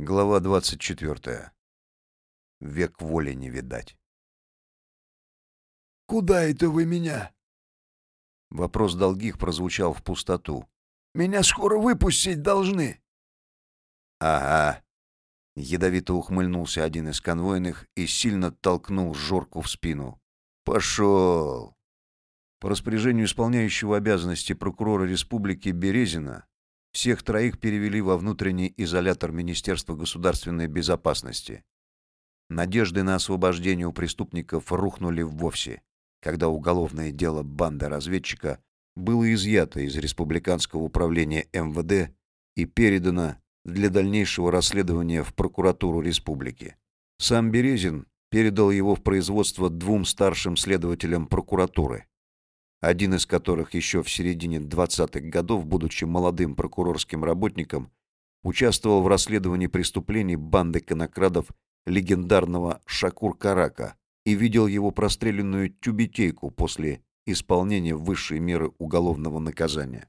Глава 24. Век воли не видать. «Куда это вы меня?» Вопрос долгих прозвучал в пустоту. «Меня скоро выпустить должны». «Ага». Ядовито ухмыльнулся один из конвойных и сильно толкнул Жорку в спину. «Пошел!» По распоряжению исполняющего обязанности прокурора республики Березина всех троих перевели во внутренний изолятор Министерства государственной безопасности. Надежды на освобождение у преступников рухнули вовсе, когда уголовное дело банды разведчика было изъято из республиканского управления МВД и передано для дальнейшего расследования в прокуратуру республики. Сам Березин передал его в производство двум старшим следователям прокуратуры, один из которых еще в середине 20-х годов, будучи молодым прокурорским работником, участвовал в расследовании преступлений банды конокрадов легендарного Шакур-Карака и видел его простреленную тюбетейку после исполнения высшей меры уголовного наказания.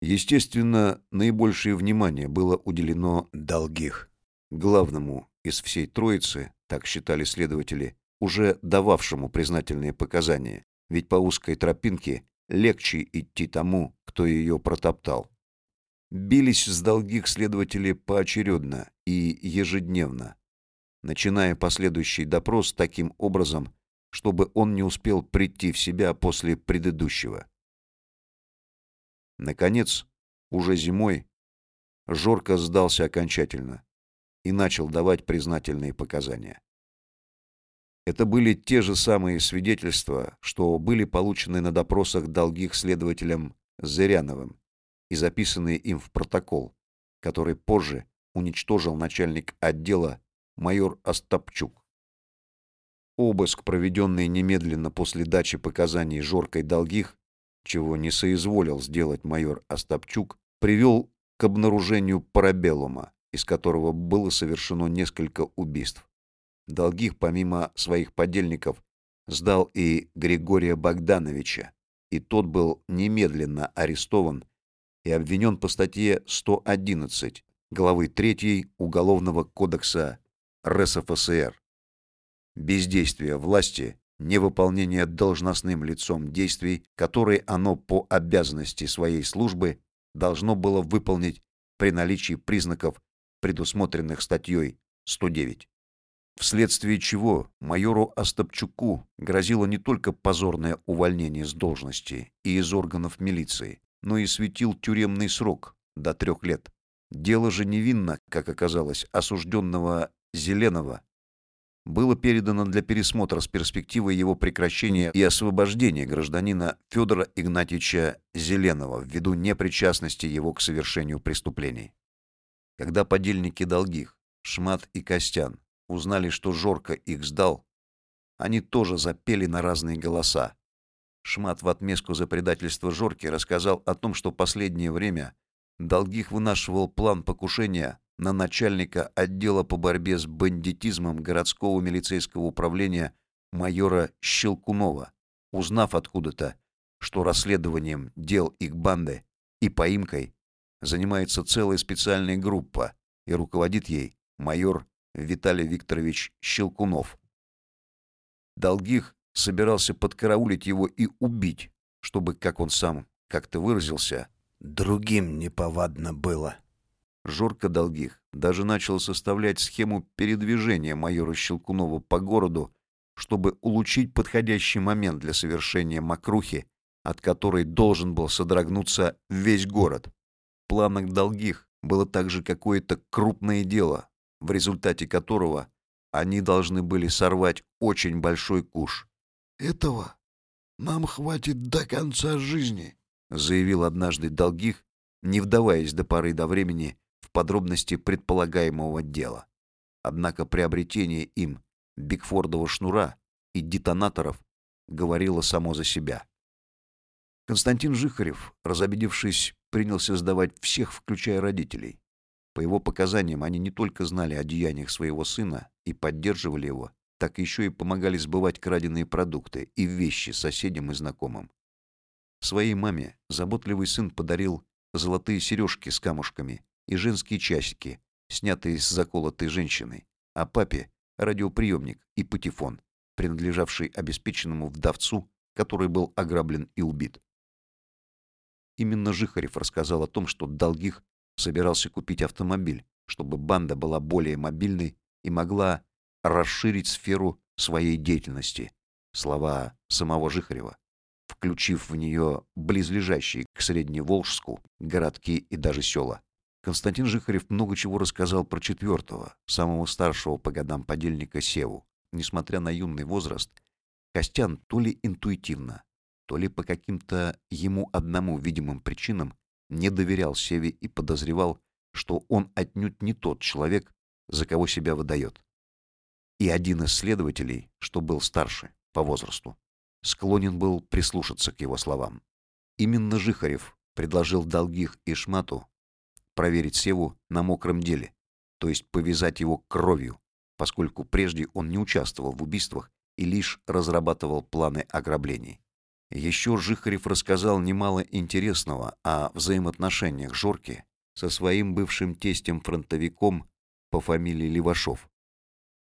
Естественно, наибольшее внимание было уделено Долгих, главному из всей троицы, так считали следователи, уже дававшему признательные показания, ведь по узкой тропинке легче идти тому, кто ее протоптал. Бились с долгих следователи поочередно и ежедневно, начиная последующий допрос таким образом, чтобы он не успел прийти в себя после предыдущего. Наконец, уже зимой, Жорко сдался окончательно и начал давать признательные показания. Это были те же самые свидетельства, что были получены на допросах долгих следователем Зыряновым и записанные им в протокол, который позже уничтожил начальник отдела майор Остапчук. Обыск, проведенный немедленно после дачи показаний Жоркой долгих, чего не соизволил сделать майор Остапчук, привел к обнаружению парабеллума, из которого было совершено несколько убийств. Долгих, помимо своих подельников, сдал и Григория Богдановича, и тот был немедленно арестован и обвинен по статье 111 главы 3 Уголовного кодекса РСФСР. Бездействие власти, невыполнение должностным лицом действий, которые оно по обязанности своей службы должно было выполнить при наличии признаков, предусмотренных статьей 109 вследствие чего майору Остапчуку грозило не только позорное увольнение с должности и из органов милиции, но и светил тюремный срок до трех лет. Дело же невинно, как оказалось, осужденного Зеленого было передано для пересмотра с перспективой его прекращения и освобождения гражданина Федора Игнатьевича Зеленого ввиду непричастности его к совершению преступлений. Когда подельники долгих, Шмат и Костян, узнали, что Жорка их сдал, они тоже запели на разные голоса. Шмат в отместку за предательство Жорки рассказал о том, что последнее время Долгих вынашивал план покушения на начальника отдела по борьбе с бандитизмом городского милицейского управления майора Щелкунова, узнав откуда-то, что расследованием дел их банды и поимкой занимается целая специальная группа, и руководит ей майор Виталий Викторович Щелкунов. Долгих собирался подкараулить его и убить, чтобы, как он сам как-то выразился, другим неповадно было. Жорко Долгих даже начал составлять схему передвижения майора Щелкунова по городу, чтобы улучшить подходящий момент для совершения мокрухи, от которой должен был содрогнуться весь город. В планах Долгих было также какое-то крупное дело, в результате которого они должны были сорвать очень большой куш. «Этого нам хватит до конца жизни», — заявил однажды Долгих, не вдаваясь до поры до времени в подробности предполагаемого дела. Однако приобретение им Бигфордова шнура и детонаторов говорило само за себя. Константин Жихарев, разобидевшись, принялся сдавать всех, включая родителей. По его показаниям, они не только знали о деяниях своего сына и поддерживали его, так еще и помогали сбывать краденые продукты и вещи соседям и знакомым. Своей маме заботливый сын подарил золотые сережки с камушками и женские часики снятые с заколотой женщины, а папе — радиоприемник и патефон, принадлежавший обеспеченному вдовцу, который был ограблен и убит. Именно Жихарев рассказал о том, что Долгих собирался купить автомобиль, чтобы банда была более мобильной и могла расширить сферу своей деятельности. Слова самого Жихарева, включив в нее близлежащие к Средневолжску городки и даже села. Константин Жихарев много чего рассказал про четвертого, самого старшего по годам подельника Севу. Несмотря на юный возраст, Костян то ли интуитивно, то ли по каким-то ему одному видимым причинам не доверял Севе и подозревал, что он отнюдь не тот человек, за кого себя выдает. И один из следователей, что был старше по возрасту, склонен был прислушаться к его словам. Именно Жихарев предложил Долгих и Шмату проверить Севу на мокром деле, то есть повязать его кровью, поскольку прежде он не участвовал в убийствах и лишь разрабатывал планы ограблений. Еще Жихарев рассказал немало интересного о взаимоотношениях Жорки со своим бывшим тестем-фронтовиком по фамилии Левашов.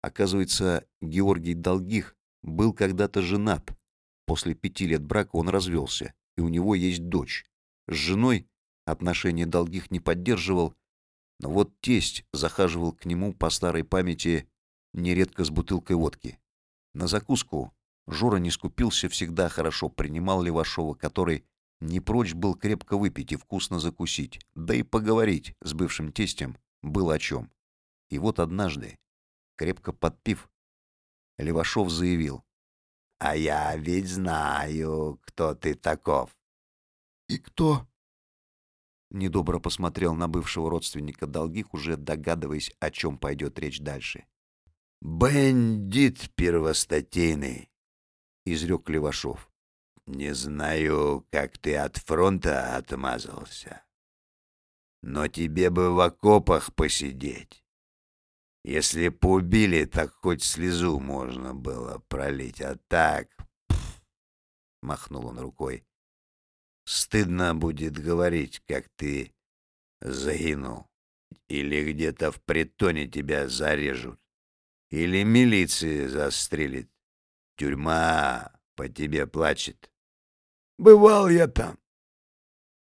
Оказывается, Георгий Долгих был когда-то женат. После пяти лет брака он развелся, и у него есть дочь. С женой отношения Долгих не поддерживал, но вот тесть захаживал к нему по старой памяти нередко с бутылкой водки. На закуску Жора не скупился, всегда хорошо принимал Левашова, который не прочь был крепко выпить и вкусно закусить, да и поговорить с бывшим тестем было о чем. И вот однажды, крепко подпив, Левашов заявил. «А я ведь знаю, кто ты таков». «И кто?» Недобро посмотрел на бывшего родственника Долгих, уже догадываясь, о чем пойдет речь дальше. «Бандит первостатейный», — изрек Левашов. «Не знаю, как ты от фронта отмазался, но тебе бы в окопах посидеть. Если б убили, так хоть слезу можно было пролить, а так...» Махнул он рукой. «Стыдно будет говорить, как ты загинул. Или где-то в притоне тебя зарежут. Или милиция застрелит. Тюрьма по тебе плачет. Бывал я там,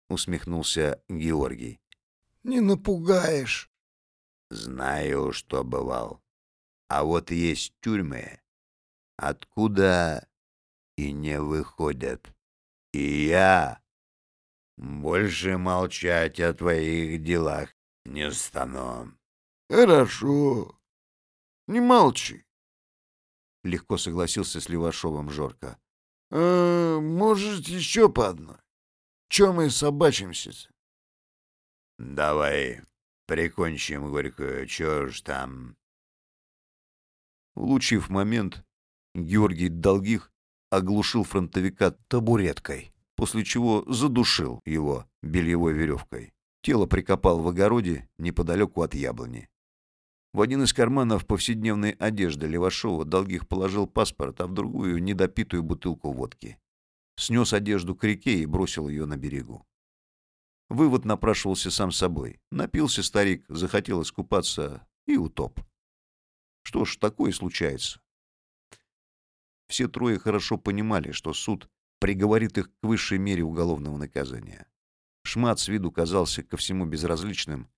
усмехнулся Георгий. Не напугаешь. Знаю, что бывал. А вот есть тюрьмы, откуда и не выходят. И я больше молчать о твоих делах не стану. Хорошо, не молчи. Легко согласился с Левашовым Жорка. «Э, может, еще по одной? Чем мы собачимся -то? Давай прикончим горькую, чё ж там. Улучив момент, Георгий Долгих оглушил фронтовика табуреткой, после чего задушил его бельевой веревкой. Тело прикопал в огороде неподалеку от яблони. В один из карманов повседневной одежды Левашова Долгих положил паспорт, а в другую недопитую бутылку водки. Снес одежду к реке и бросил ее на берегу. Вывод напрашивался сам собой. Напился старик, захотел искупаться и утоп. Что ж, такое случается. Все трое хорошо понимали, что суд приговорит их к высшей мере уголовного наказания. Шмат с виду казался ко всему безразличным,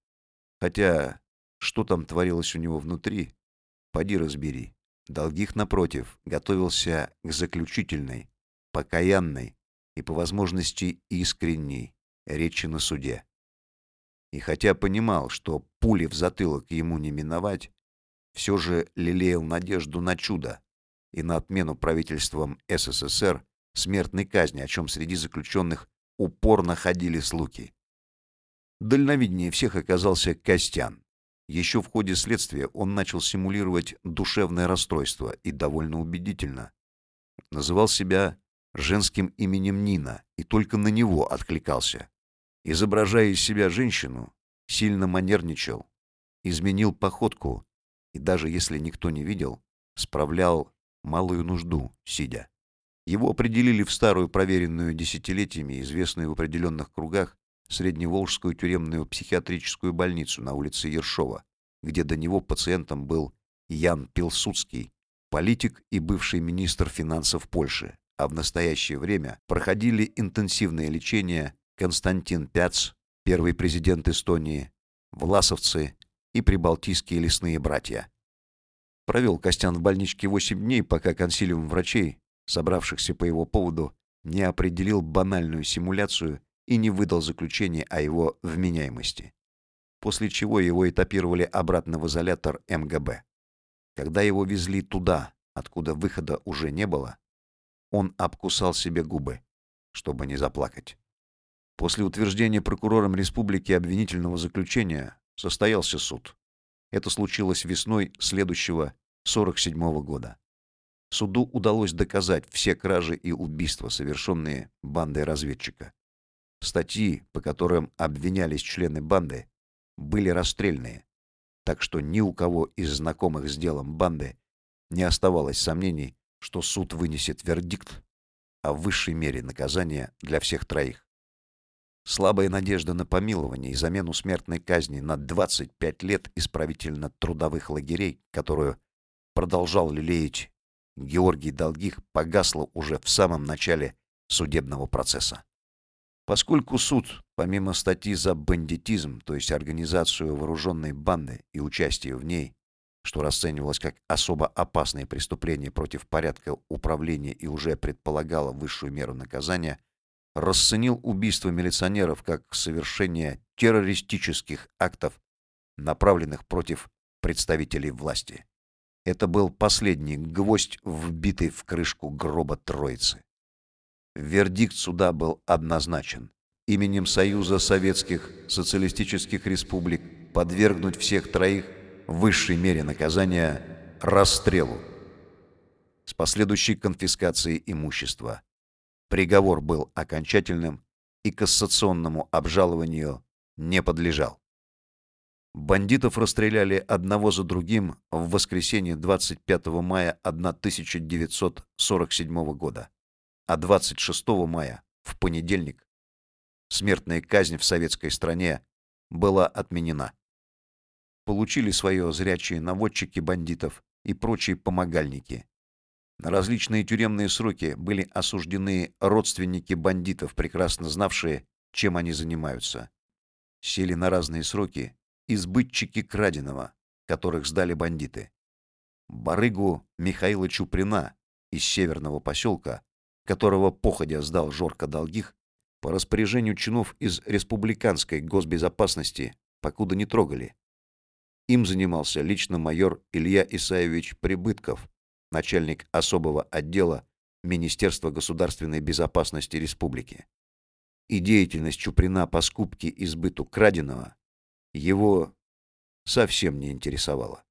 хотя что там творилось у него внутри, поди разбери. Долгих, напротив, готовился к заключительной, покаянной и, по возможности, искренней речи на суде. И хотя понимал, что пули в затылок ему не миновать, все же лелеял надежду на чудо и на отмену правительством СССР смертной казни, о чем среди заключенных упорно ходили слухи. Дальновиднее всех оказался Костян. Еще в ходе следствия он начал симулировать душевное расстройство и довольно убедительно. Называл себя женским именем Нина и только на него откликался. Изображая из себя женщину, сильно манерничал, изменил походку и даже если никто не видел, справлял малую нужду, сидя. Его определили в старую проверенную десятилетиями, известную в определенных кругах, Средневолжскую тюремную психиатрическую больницу на улице Ершова, где до него пациентом был Ян Пилсудский, политик и бывший министр финансов Польши, а в настоящее время проходили интенсивное лечение Константин Пяц, первый президент Эстонии, власовцы и прибалтийские лесные братья. Провел Костян в больничке 8 дней, пока консилиум врачей, собравшихся по его поводу, не определил банальную симуляцию и не выдал заключение о его вменяемости. После чего его этапировали обратно в изолятор МГБ. Когда его везли туда, откуда выхода уже не было, он обкусал себе губы, чтобы не заплакать. После утверждения прокурором республики обвинительного заключения состоялся суд. Это случилось весной следующего 47 -го года. Суду удалось доказать все кражи и убийства, совершенные бандой разведчика. Статьи, по которым обвинялись члены банды, были расстрельные, так что ни у кого из знакомых с делом банды не оставалось сомнений, что суд вынесет вердикт о высшей мере наказания для всех троих. Слабая надежда на помилование и замену смертной казни на 25 лет исправительно-трудовых лагерей, которую продолжал лелеять Георгий Долгих, погасла уже в самом начале судебного процесса. Поскольку суд, помимо статьи за бандитизм, то есть организацию вооруженной банды и участие в ней, что расценивалось как особо опасное преступление против порядка управления и уже предполагало высшую меру наказания, расценил убийство милиционеров как совершение террористических актов, направленных против представителей власти. Это был последний гвоздь, вбитый в крышку гроба Троицы. Вердикт суда был однозначен. Именем Союза Советских Социалистических Республик подвергнуть всех троих высшей мере наказания расстрелу с последующей конфискацией имущества. Приговор был окончательным и кассационному обжалованию не подлежал. Бандитов расстреляли одного за другим в воскресенье 25 мая 1947 года, а 26 мая, в понедельник, смертная казнь в советской стране была отменена. Получили свое зрячие наводчики бандитов и прочие помогальники. На различные тюремные сроки были осуждены родственники бандитов, прекрасно знавшие, чем они занимаются. Сели на разные сроки избытчики краденого, которых сдали бандиты. Барыгу Михаила Чуприна из северного поселка, которого походя сдал Жорка Долгих, по распоряжению чинов из республиканской госбезопасности покуда не трогали. Им занимался лично майор Илья Исаевич Прибытков, начальник особого отдела Министерства государственной безопасности республики. И деятельность Чуприна по скупке и сбыту краденого его совсем не интересовало.